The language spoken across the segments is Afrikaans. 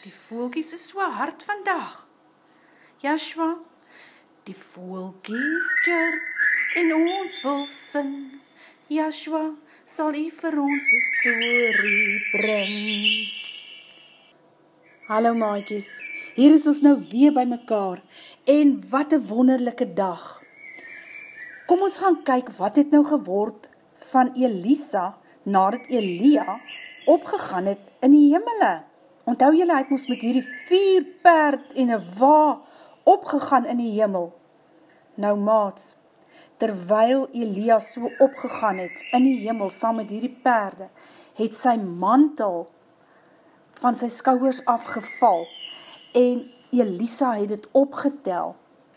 die voelkies is so hard vandag. Joshua, die voelkies chirp en ons wil sing. Joshua, sal jy vir ons een story bring. Hallo maaikies, hier is ons nou weer by mekaar en wat een wonderlijke dag. Kom ons gaan kyk wat het nou geword van Elisa nadat Elia opgegaan het in die hemele. Onthou jylle, hy het ons met hierdie vier perd en een wa opgegaan in die hemel. Nou maats, terwyl Elia so opgegaan het in die hemel saam met hierdie perde, het sy mantel van sy skouwers afgeval en Elisa het het opgetel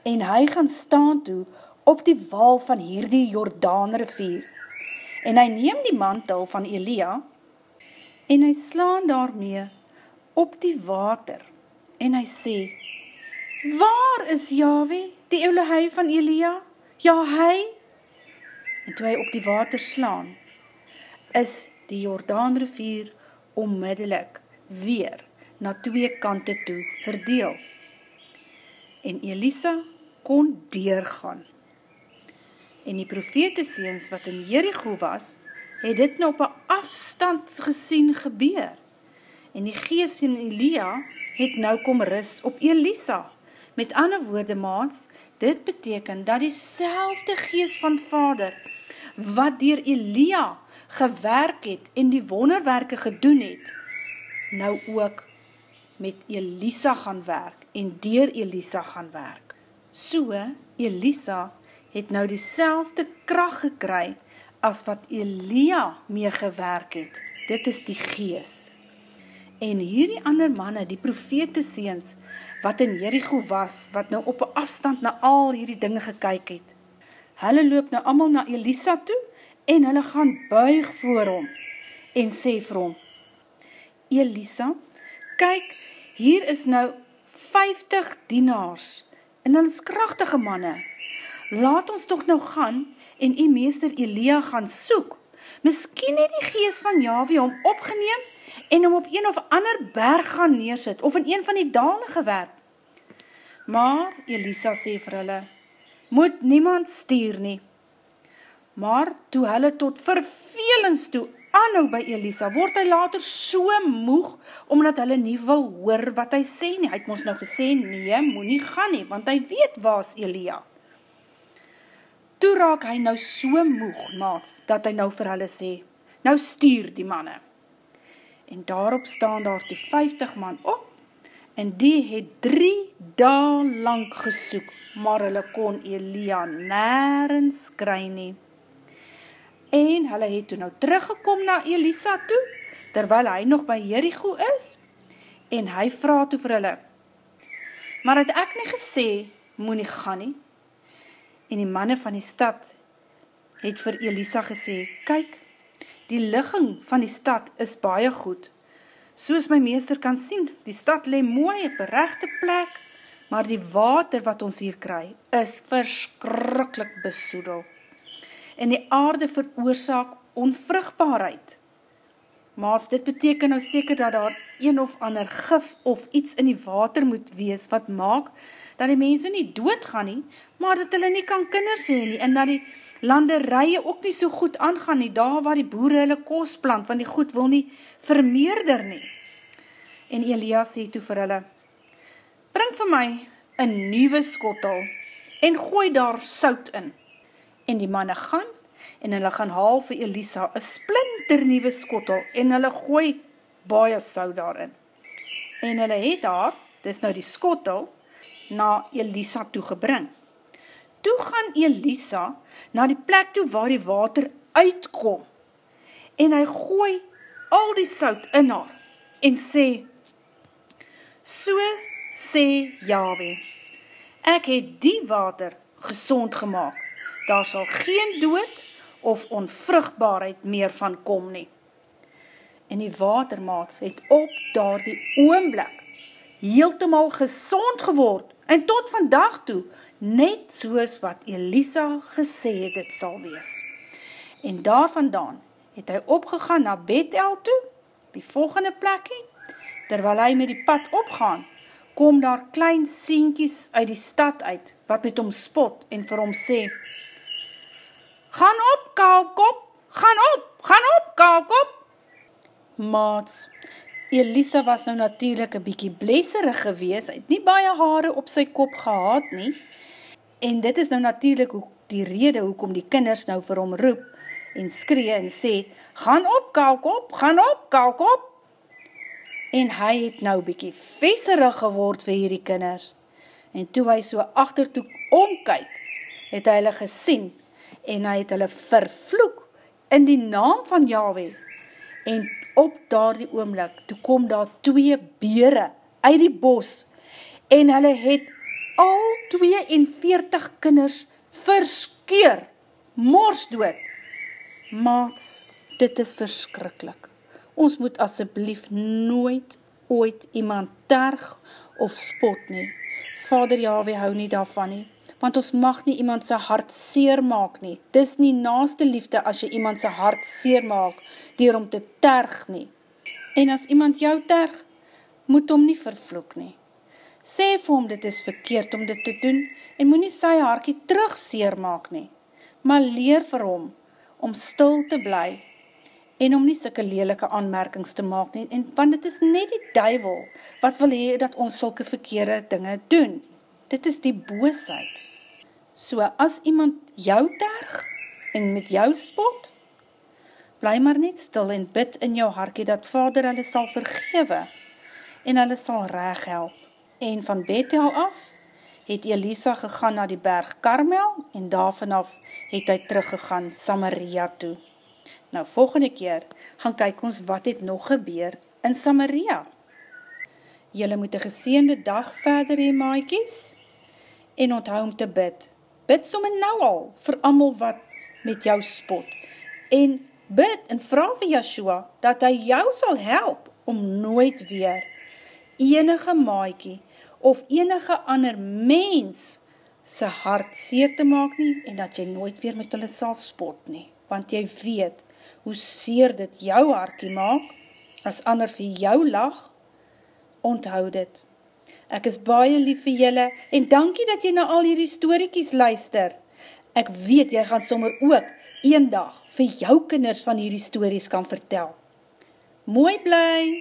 en hy gaan staan toe op die wal van hierdie Jordaan rivier en hy neem die mantel van Elia en hy slaan daarmee op die water en hy sê, Waar is Yahweh, die eulehei van Elia? Ja, hy? En toe hy op die water slaan, is die Jordaan rivier onmiddellik weer na twee kante toe verdeel. En Elisa kon deurgaan. En die profeteseens wat in Jericho was, het dit nou op een afstand gesien gebeur en die geest van Elia het nou kom ris op Elisa. Met ander woorde maats, dit beteken dat die selfde geest van vader, wat dier Elia gewerk het en die wonderwerke gedoen het, nou ook met Elisa gaan werk en dier Elisa gaan werk. So, Elisa het nou die selfde kracht gekry as wat Elia mee gewerk het. Dit is die geest. En hierdie ander manne, die profete seens, wat in Jericho was, wat nou op een afstand na al hierdie dinge gekyk het, hulle loop nou allemaal na Elisa toe, en hulle gaan buig voor hom, en sê vir hom, Elisa, kyk, hier is nou 50 dienaars, en hulle is krachtige manne, laat ons toch nou gaan, en die meester Elia gaan soek, miskien het die geest van Yahweh om opgeneem, en om op een of ander berg gaan neersit, of in een van die dale gewerp. Maar, Elisa sê vir hulle, moet niemand stuur nie. Maar, toe hulle tot vervelings toe aanhou by Elisa, word hy later so moeg, omdat hulle nie wil hoor wat hy sê nie. Hy het ons nou gesê, nee, moet nie gaan nie, want hy weet waar is Elia. Toe raak hy nou so moeg, maats, dat hy nou vir hulle sê, nou stuur die manne en daarop staan daar die 50 man op, en die het drie daal lang gesoek, maar hulle kon Elia nergens kry nie. En hulle het toe nou teruggekom na Elisa toe, terwyl hy nog by Jericho is, en hy vraag toe vir hulle, maar het ek nie gesê, moet nie gaan nie, en die manne van die stad het vir Elisa gesê, kyk, Die ligging van die stad is baie goed. Soos my meester kan sien, die stad le mooi op een rechte plek, maar die water wat ons hier kry, is verskrikkelijk besoedel. En die aarde veroorzaak onvrugbaarheid. Maar as dit beteken nou seker dat daar een of ander gif of iets in die water moet wees, wat maak dat die mense nie doodgaan nie, maar dat hulle nie kan kinders heen nie, en dat die landerije ook nie so goed aangaan nie, daar waar die boere hulle koos plant, want die goed wil nie vermeerder nie. En Elia sê toe vir hulle, bring vir my een nieuwe skottel, en gooi daar sout in. En die manne gaan, en hulle gaan haal vir Elisa een splinter nieuwe skottel, en hulle gooi baie sout daarin. En hulle het daar, dis nou die skottel, na Elisa toegebring toe gaan Elisa na die plek toe waar die water uitkom en hy gooi al die sout in haar en sê, so sê Yahweh, ek het die water gezond gemaakt, daar sal geen dood of onvrugbaarheid meer van kom nie. En die watermaats het op daar die oomblik heeltemaal gezond geword en tot vandag toe net soos wat Elisa gesê het het sal wees. En daar vandaan het hy opgegaan na Bethel toe, die volgende plekkie, terwyl hy met die pad opgaan, kom daar klein sienkies uit die stad uit, wat met hom spot en vir hom sê, Gaan op, kaalkop, gaan op, gaan op, kaalkop. Maats, Elisa was nou natuurlijk een bykie bleserig gewees, hy het nie baie haare op sy kop gehad nie, en dit is nou natuurlijk die rede hoekom die kinders nou vir hom roep, en skree en sê, gaan op, kaalkop, gaan op, kaalkop, en hy het nou bykie veserig geword vir hierdie kinders. En toe hy so achtertoe omkyk, het hy hulle gesien, en hy het hulle vervloek in die naam van Yahweh. En op daar die oomlik, toe kom daar twee bere uit die bos, en hulle het al 42 kinders verskeer, mors dood. Maats, dit is verskrikkelijk ons moet asseblief nooit ooit iemand terg of spot nie. Vader Yahweh hou nie daarvan nie, want ons mag nie iemand sy hart seer maak nie. Dis nie naaste liefde as jy iemand sy hart seer maak, dier om te terg nie. En as iemand jou terg, moet hom nie vervloek nie. Sê vir hom dit is verkeerd om dit te doen, en moet nie sy hartje terug seer maak nie, maar leer vir hom om stil te bly en om nie sikke lelike aanmerkings te maak nie, en, want het is net die duivel wat wil hee dat ons sulke verkeerde dinge doen. Dit is die boosheid. So, as iemand jou terg en met jou spot, bly maar net stil en bid in jou harkie dat vader hulle sal vergewe en hulle sal reg help. En van Bethel af het Elisa gegaan na die berg Karmel en daar vanaf het hy teruggegaan Samaria toe. Nou volgende keer gaan kyk ons wat het nog gebeur in Samaria. Julle moet een geseende dag verder hee maaikies en onthou om te bid. Bid somme nou al vir amal wat met jou spot. En bid en vraag vir Yahshua dat hy jou sal help om nooit weer enige maaikie of enige ander mens sy hart seer te maak nie en dat jy nooit weer met hulle sal spot nie. Want jy weet, hoe seer dit jou harkie maak, as ander vir jou lag, onthou dit. Ek is baie lief vir julle, en dankie dat jy na al hierdie storiekies luister. Ek weet jy gaan sommer ook, een dag, vir jou kinders van hierdie stories kan vertel. Mooi bly!